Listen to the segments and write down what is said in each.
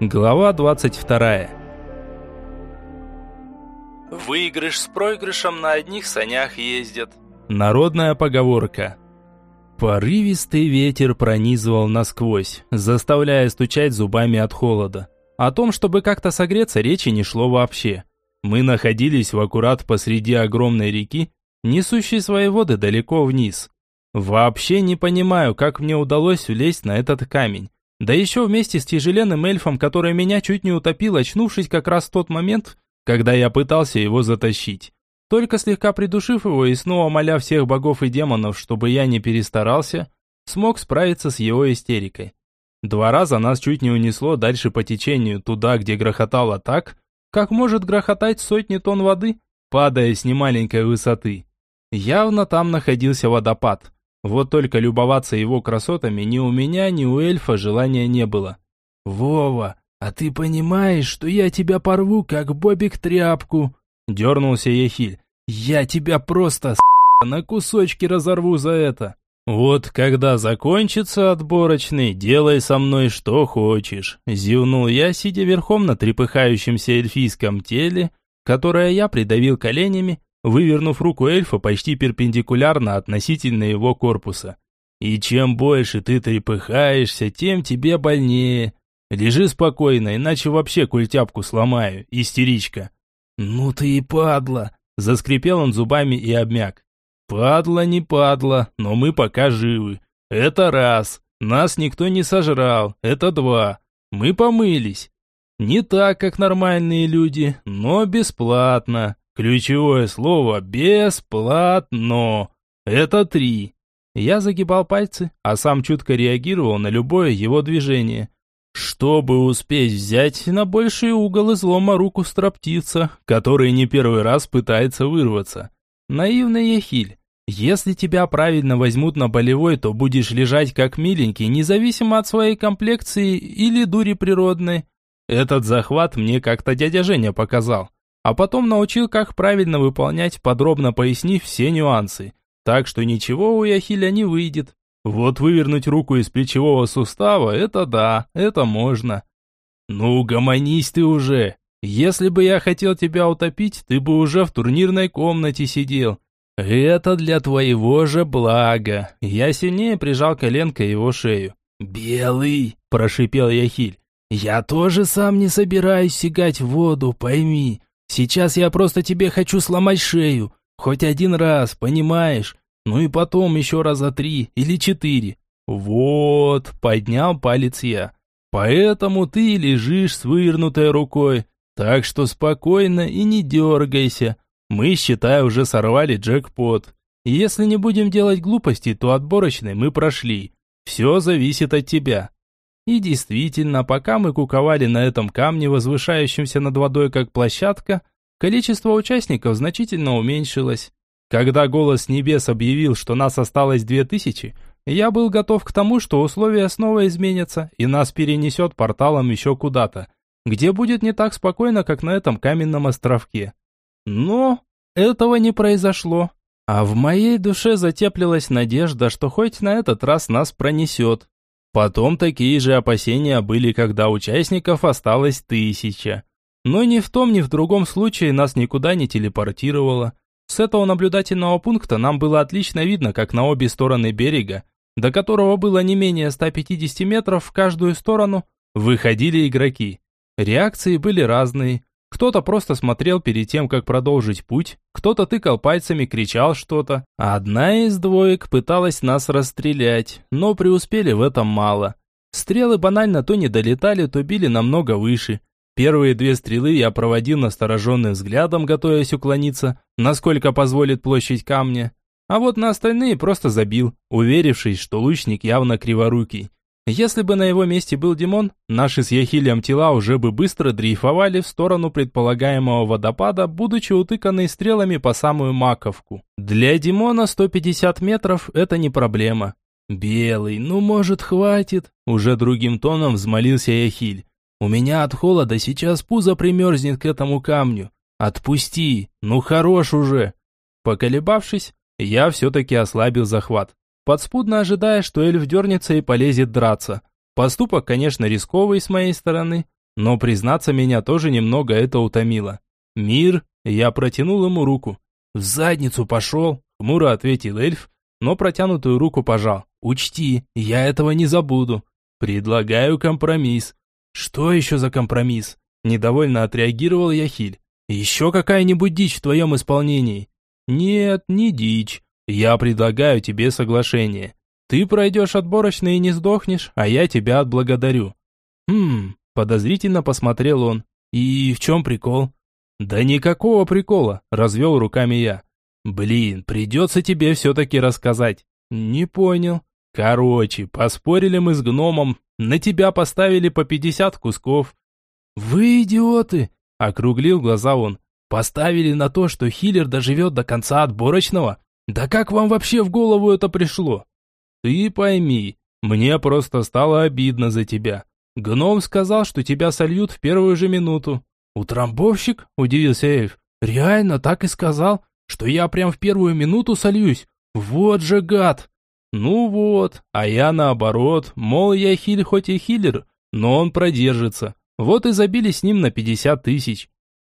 Глава 22. Выигрыш с проигрышем на одних санях ездят. Народная поговорка. Порывистый ветер пронизывал насквозь, заставляя стучать зубами от холода. О том, чтобы как-то согреться, речи не шло вообще. Мы находились в аккурат посреди огромной реки, несущей свои воды далеко вниз. Вообще не понимаю, как мне удалось влезть на этот камень. Да еще вместе с тяжеленным эльфом, который меня чуть не утопил, очнувшись как раз в тот момент, когда я пытался его затащить. Только слегка придушив его и снова моля всех богов и демонов, чтобы я не перестарался, смог справиться с его истерикой. Два раза нас чуть не унесло дальше по течению, туда, где грохотало так, как может грохотать сотни тонн воды, падая с немаленькой высоты. Явно там находился водопад. Вот только любоваться его красотами ни у меня, ни у эльфа желания не было. «Вова, а ты понимаешь, что я тебя порву, как бобик тряпку?» Дернулся Ехиль. «Я тебя просто, на кусочки разорву за это!» «Вот когда закончится отборочный, делай со мной что хочешь», зевнул я, сидя верхом на трепыхающемся эльфийском теле, которое я придавил коленями вывернув руку эльфа почти перпендикулярно относительно его корпуса. «И чем больше ты трепыхаешься, тем тебе больнее. Лежи спокойно, иначе вообще культяпку сломаю, истеричка». «Ну ты и падла!» – заскрипел он зубами и обмяк. «Падла не падла, но мы пока живы. Это раз. Нас никто не сожрал. Это два. Мы помылись. Не так, как нормальные люди, но бесплатно. Ключевое слово «бесплатно». Это три. Я загибал пальцы, а сам чутко реагировал на любое его движение. Чтобы успеть взять на больший угол излома руку строптивца, который не первый раз пытается вырваться. Наивный Яхиль. Если тебя правильно возьмут на болевой, то будешь лежать как миленький, независимо от своей комплекции или дури природной. Этот захват мне как-то дядя Женя показал а потом научил, как правильно выполнять, подробно пояснив все нюансы. Так что ничего у Яхиля не выйдет. Вот вывернуть руку из плечевого сустава – это да, это можно. Ну, гомонись ты уже. Если бы я хотел тебя утопить, ты бы уже в турнирной комнате сидел. Это для твоего же блага. Я сильнее прижал коленкой его шею. «Белый!» – прошипел Яхиль. «Я тоже сам не собираюсь сигать в воду, пойми. Сейчас я просто тебе хочу сломать шею. Хоть один раз, понимаешь? Ну и потом еще раза три или четыре. Вот, поднял палец я. Поэтому ты лежишь с вывернутой рукой. Так что спокойно и не дергайся. Мы, считай, уже сорвали джекпот. И если не будем делать глупостей, то отборочной мы прошли. Все зависит от тебя. И действительно, пока мы куковали на этом камне, возвышающемся над водой как площадка, количество участников значительно уменьшилось. Когда голос небес объявил, что нас осталось две тысячи, я был готов к тому, что условия снова изменятся и нас перенесет порталом еще куда-то, где будет не так спокойно, как на этом каменном островке. Но этого не произошло. А в моей душе затеплилась надежда, что хоть на этот раз нас пронесет. Потом такие же опасения были, когда участников осталось тысяча. Но ни в том, ни в другом случае нас никуда не телепортировало. С этого наблюдательного пункта нам было отлично видно, как на обе стороны берега, до которого было не менее 150 метров в каждую сторону, выходили игроки. Реакции были разные. Кто-то просто смотрел перед тем, как продолжить путь, кто-то тыкал пальцами, кричал что-то. Одна из двоек пыталась нас расстрелять, но преуспели в этом мало. Стрелы банально то не долетали, то били намного выше. Первые две стрелы я проводил настороженным взглядом, готовясь уклониться, насколько позволит площадь камня. А вот на остальные просто забил, уверившись, что лучник явно криворукий. Если бы на его месте был Димон, наши с Яхилем тела уже бы быстро дрейфовали в сторону предполагаемого водопада, будучи утыканные стрелами по самую маковку. Для Димона 150 метров – это не проблема. «Белый, ну, может, хватит?» Уже другим тоном взмолился Яхиль. «У меня от холода сейчас пузо примерзнет к этому камню. Отпусти, ну хорош уже!» Поколебавшись, я все-таки ослабил захват подспудно ожидая, что эльф дернется и полезет драться. Поступок, конечно, рисковый с моей стороны, Но, признаться, меня тоже немного это утомило. «Мир?» Я протянул ему руку. «В задницу пошел!» Хмуро ответил эльф, но протянутую руку пожал. «Учти, я этого не забуду. Предлагаю компромисс». «Что еще за компромисс?» Недовольно отреагировал Яхиль. «Еще какая-нибудь дичь в твоем исполнении?» «Нет, не дичь. Я предлагаю тебе соглашение. Ты пройдешь отборочные и не сдохнешь, а я тебя отблагодарю». «Хм...» – подозрительно посмотрел он. «И в чем прикол?» «Да никакого прикола», – развел руками я. «Блин, придется тебе все-таки рассказать». «Не понял». «Короче, поспорили мы с гномом, на тебя поставили по пятьдесят кусков». «Вы идиоты!» – округлил глаза он. «Поставили на то, что хиллер доживет до конца отборочного? Да как вам вообще в голову это пришло?» «Ты пойми, мне просто стало обидно за тебя. Гном сказал, что тебя сольют в первую же минуту». «Утрамбовщик?» – удивился эльф. «Реально так и сказал? что я прям в первую минуту сольюсь. Вот же гад! Ну вот, а я наоборот, мол, я хиль хоть и хиллер, но он продержится. Вот и забили с ним на 50 тысяч.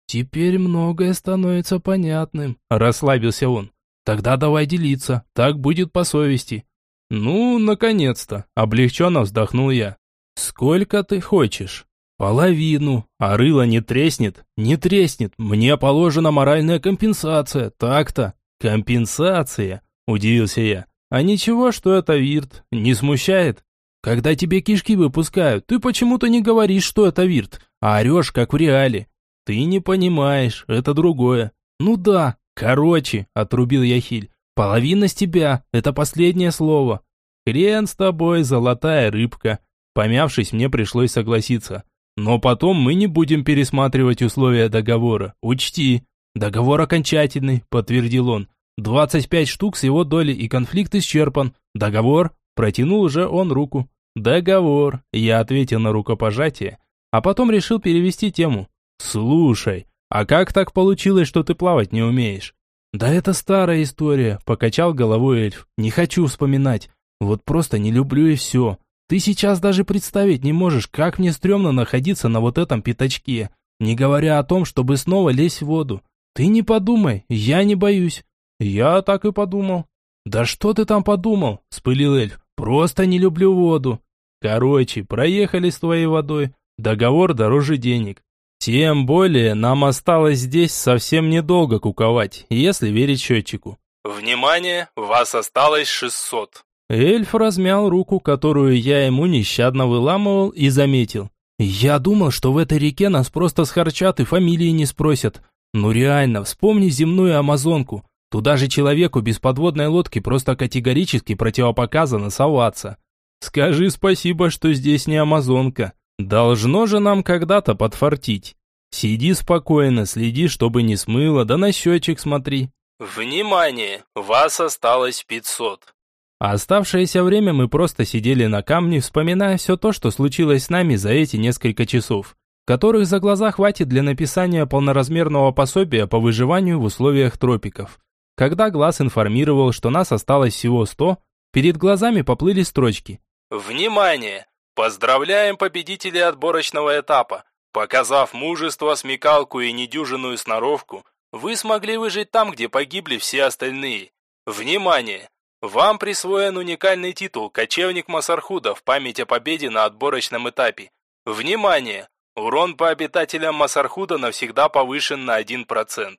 Теперь многое становится понятным, расслабился он. Тогда давай делиться, так будет по совести. Ну, наконец-то, облегченно вздохнул я. Сколько ты хочешь? Половину. А рыло не треснет? Не треснет. Мне положена моральная компенсация. Так-то. Компенсация. Удивился я. А ничего, что это вирт. Не смущает? Когда тебе кишки выпускают, ты почему-то не говоришь, что это вирт, а орешь, как в реале. Ты не понимаешь, это другое. Ну да, короче, отрубил я Хиль. Половина с тебя, это последнее слово. Хрен с тобой, золотая рыбка. Помявшись, мне пришлось согласиться. Но потом мы не будем пересматривать условия договора. Учти, договор окончательный, подтвердил он. 25 штук с его доли и конфликт исчерпан. Договор? Протянул уже он руку. Договор. Я ответил на рукопожатие, а потом решил перевести тему. Слушай, а как так получилось, что ты плавать не умеешь? Да это старая история, покачал головой эльф. Не хочу вспоминать. Вот просто не люблю и все. Ты сейчас даже представить не можешь, как мне стрёмно находиться на вот этом пятачке, не говоря о том, чтобы снова лезть в воду. Ты не подумай, я не боюсь. Я так и подумал. Да что ты там подумал? Спылил эльф. Просто не люблю воду. Короче, проехали с твоей водой. Договор дороже денег. Тем более нам осталось здесь совсем недолго куковать, если верить счетчику. Внимание, вас осталось 600. Эльф размял руку, которую я ему нещадно выламывал, и заметил. «Я думал, что в этой реке нас просто схарчат и фамилии не спросят. Ну реально, вспомни земную Амазонку. Туда же человеку без подводной лодки просто категорически противопоказано соваться. Скажи спасибо, что здесь не Амазонка. Должно же нам когда-то подфартить. Сиди спокойно, следи, чтобы не смыло, да на счетчик смотри». «Внимание! Вас осталось 500. А оставшееся время мы просто сидели на камне, вспоминая все то, что случилось с нами за эти несколько часов, которых за глаза хватит для написания полноразмерного пособия по выживанию в условиях тропиков. Когда глаз информировал, что нас осталось всего 100, перед глазами поплыли строчки. «Внимание! Поздравляем победителей отборочного этапа! Показав мужество, смекалку и недюжинную сноровку, вы смогли выжить там, где погибли все остальные. Внимание! Вам присвоен уникальный титул «Кочевник Масархуда» в память о победе на отборочном этапе. Внимание! Урон по обитателям Масархуда навсегда повышен на 1%.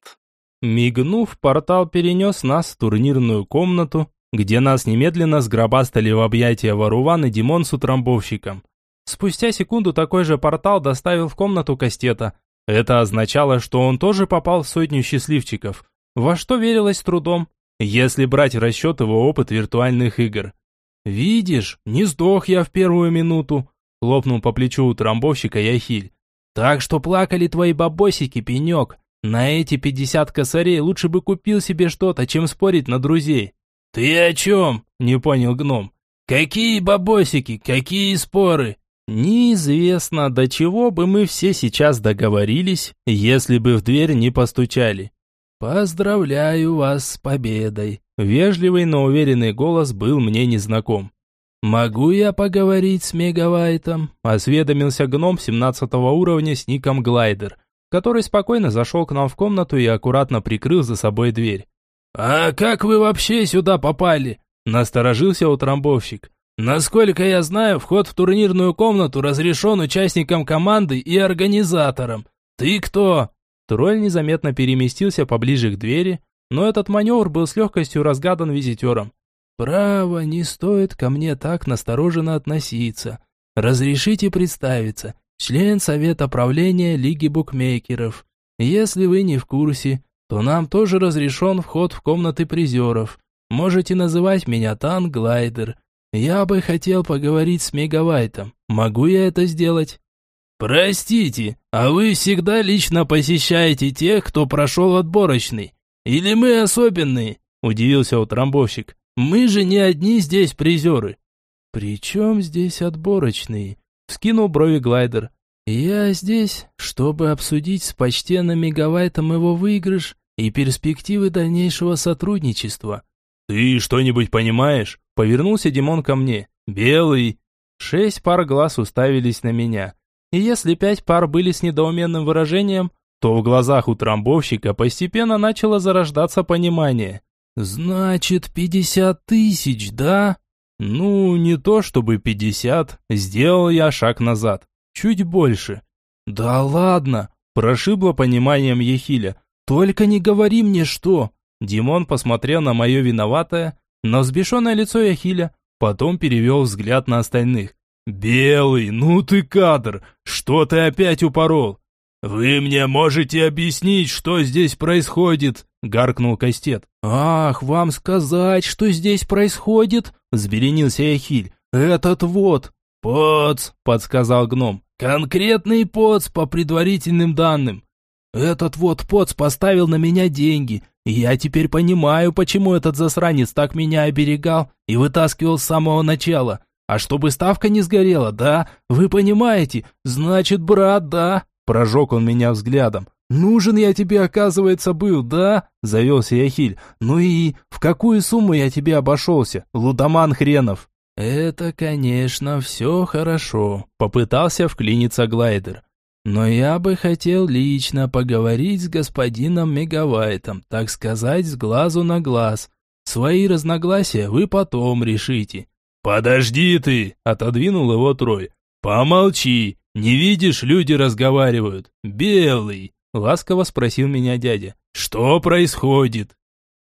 Мигнув, портал перенес нас в турнирную комнату, где нас немедленно сгробастали в объятия Варуван и Димон с утрамбовщиком. Спустя секунду такой же портал доставил в комнату Кастета. Это означало, что он тоже попал в сотню счастливчиков, во что верилось трудом если брать в расчет его опыт виртуальных игр. «Видишь, не сдох я в первую минуту», — хлопнул по плечу у трамбовщика Яхиль. «Так что плакали твои бабосики, пенек. На эти пятьдесят косарей лучше бы купил себе что-то, чем спорить на друзей». «Ты о чем?» — не понял гном. «Какие бабосики, какие споры?» Неизвестно, до чего бы мы все сейчас договорились, если бы в дверь не постучали. «Поздравляю вас с победой!» Вежливый, но уверенный голос был мне незнаком. «Могу я поговорить с Мегавайтом?» – осведомился гном 17 уровня с ником Глайдер, который спокойно зашел к нам в комнату и аккуратно прикрыл за собой дверь. «А как вы вообще сюда попали?» – насторожился утрамбовщик. «Насколько я знаю, вход в турнирную комнату разрешен участникам команды и организаторам. Ты кто?» Тролль незаметно переместился поближе к двери, но этот маневр был с легкостью разгадан визитером. «Право, не стоит ко мне так настороженно относиться. Разрешите представиться, член Совета правления Лиги букмекеров. Если вы не в курсе, то нам тоже разрешен вход в комнаты призеров. Можете называть меня Тан Глайдер. Я бы хотел поговорить с Мегавайтом. Могу я это сделать?» «Простите, а вы всегда лично посещаете тех, кто прошел отборочный? Или мы особенные?» – удивился утрамбовщик. Мы же не одни здесь призеры. При чем здесь отборочные? Вскинул брови глайдер. Я здесь, чтобы обсудить с почтенным Мегавайтом его выигрыш и перспективы дальнейшего сотрудничества. Ты что-нибудь понимаешь? Повернулся Димон ко мне. Белый. Шесть пар глаз уставились на меня. И если пять пар были с недоуменным выражением, то в глазах у трамбовщика постепенно начало зарождаться понимание. «Значит, пятьдесят тысяч, да?» «Ну, не то чтобы пятьдесят. Сделал я шаг назад. Чуть больше». «Да ладно!» – прошибло пониманием Ехиля. «Только не говори мне, что...» Димон посмотрел на мое виноватое, но взбешенное лицо Яхиля, потом перевел взгляд на остальных. «Белый, ну ты кадр! Что ты опять упорол?» «Вы мне можете объяснить, что здесь происходит?» – гаркнул Кастет. «Ах, вам сказать, что здесь происходит?» – взбеленился Яхиль. «Этот вот!» «Поц!» – подсказал гном. «Конкретный поц по предварительным данным. Этот вот поц поставил на меня деньги, и я теперь понимаю, почему этот засранец так меня оберегал и вытаскивал с самого начала. А чтобы ставка не сгорела, да? Вы понимаете? Значит, брат, да?» Прожег он меня взглядом. «Нужен я тебе, оказывается, был, да?» – завелся Яхиль. «Ну и в какую сумму я тебе обошелся, лудоман хренов?» «Это, конечно, все хорошо», – попытался вклиниться Глайдер. «Но я бы хотел лично поговорить с господином Мегавайтом, так сказать, с глазу на глаз. Свои разногласия вы потом решите». «Подожди ты!» – отодвинул его Трой. «Помолчи! Не видишь, люди разговаривают. Белый!» Ласково спросил меня дядя. «Что происходит?»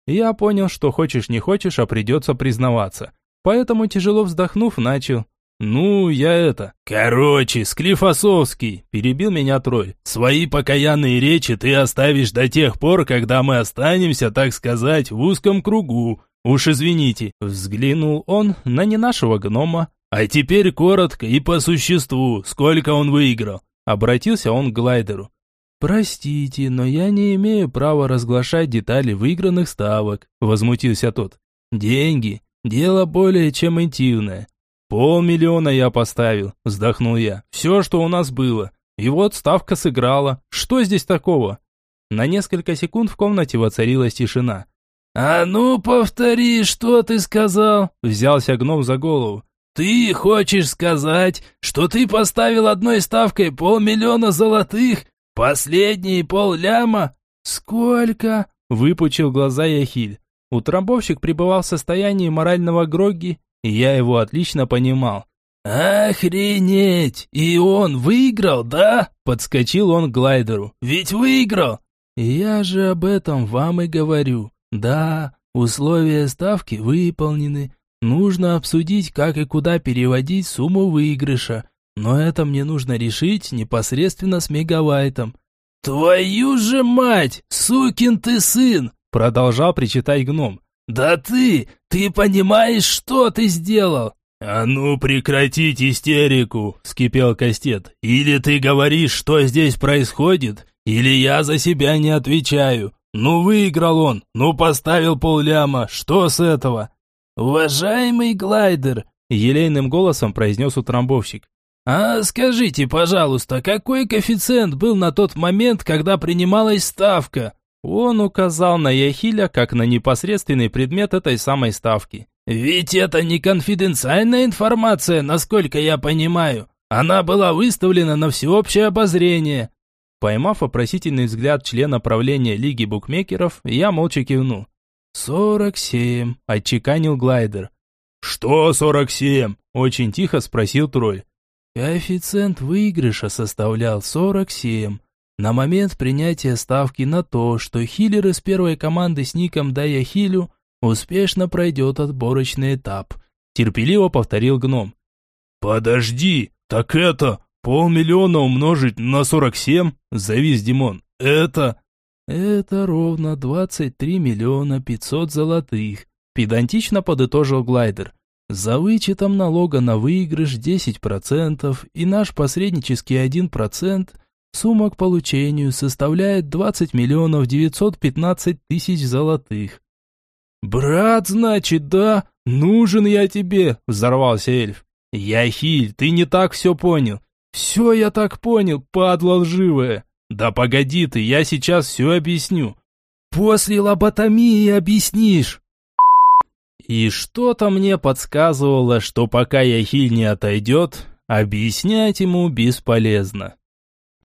Я понял, что хочешь не хочешь, а придется признаваться. Поэтому, тяжело вздохнув, начал. «Ну, я это...» «Короче, Склифосовский!» – перебил меня Трой. «Свои покаянные речи ты оставишь до тех пор, когда мы останемся, так сказать, в узком кругу. Уж извините». Взглянул он на не нашего гнома. «А теперь коротко и по существу, сколько он выиграл?» Обратился он к глайдеру. «Простите, но я не имею права разглашать детали выигранных ставок», – возмутился тот. «Деньги – дело более чем интимное. Полмиллиона я поставил», – вздохнул я. «Все, что у нас было. И вот ставка сыграла. Что здесь такого?» На несколько секунд в комнате воцарилась тишина. «А ну, повтори, что ты сказал?» – взялся гном за голову. «Ты хочешь сказать, что ты поставил одной ставкой полмиллиона золотых «Последние полляма?» «Сколько?» – выпучил глаза Яхиль. Утрамбовщик пребывал в состоянии морального грогги, и я его отлично понимал. «Охренеть! И он выиграл, да?» – подскочил он к глайдеру. «Ведь выиграл!» «Я же об этом вам и говорю. Да, условия ставки выполнены. Нужно обсудить, как и куда переводить сумму выигрыша. Но это мне нужно решить непосредственно с Мегавайтом. «Твою же мать! Сукин ты сын!» Продолжал причитать гном. «Да ты! Ты понимаешь, что ты сделал?» «А ну прекратить истерику!» – вскипел Кастет. «Или ты говоришь, что здесь происходит, или я за себя не отвечаю. Ну выиграл он, ну поставил полляма, что с этого?» «Уважаемый глайдер!» – елейным голосом произнес утрамбовщик. «А скажите, пожалуйста, какой коэффициент был на тот момент, когда принималась ставка?» Он указал на Яхиля как на непосредственный предмет этой самой ставки. «Ведь это не конфиденциальная информация, насколько я понимаю. Она была выставлена на всеобщее обозрение». Поймав вопросительный взгляд члена правления Лиги букмекеров, я молча кивнул. «Сорок семь», – отчеканил глайдер. «Что сорок семь?» – очень тихо спросил тролль. Коэффициент выигрыша составлял сорок семь. На момент принятия ставки на то, что хиллер из первой команды с ником Дая Хилю успешно пройдет отборочный этап, терпеливо повторил гном. «Подожди, так это полмиллиона умножить на сорок семь?» – завис Димон. «Это...» «Это ровно двадцать три миллиона пятьсот золотых», – педантично подытожил глайдер. «За вычетом налога на выигрыш десять процентов и наш посреднический один процент – Сумма к получению составляет 20 миллионов 915 тысяч золотых. «Брат, значит, да? Нужен я тебе!» – взорвался эльф. «Яхиль, ты не так все понял». «Все я так понял, падла лживая». «Да погоди ты, я сейчас все объясню». «После лоботомии объяснишь». И что-то мне подсказывало, что пока Яхиль не отойдет, объяснять ему бесполезно.